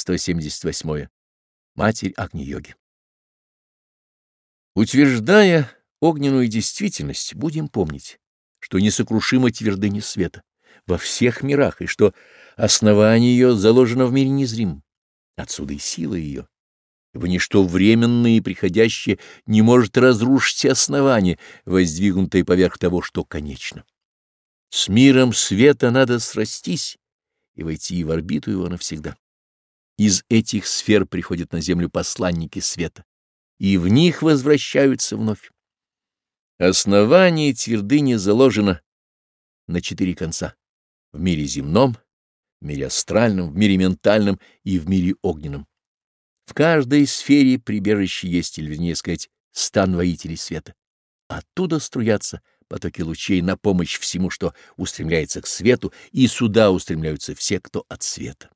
178. Матерь Агни-йоги. Утверждая огненную действительность, будем помнить, что несокрушима твердыня света во всех мирах, и что основание ее заложено в мире незримом. Отсюда и сила ее. Ибо ничто временное и приходящее не может разрушить основание, воздвигнутое поверх того, что конечно. С миром света надо срастись и войти в орбиту его навсегда из этих сфер приходят на землю посланники света, и в них возвращаются вновь. Основание твердыни заложено на четыре конца — в мире земном, в мире астральном, в мире ментальном и в мире огненном. В каждой сфере прибежище есть, или вернее сказать, стан воителей света. Оттуда струятся потоки лучей на помощь всему, что устремляется к свету, и сюда устремляются все, кто от света.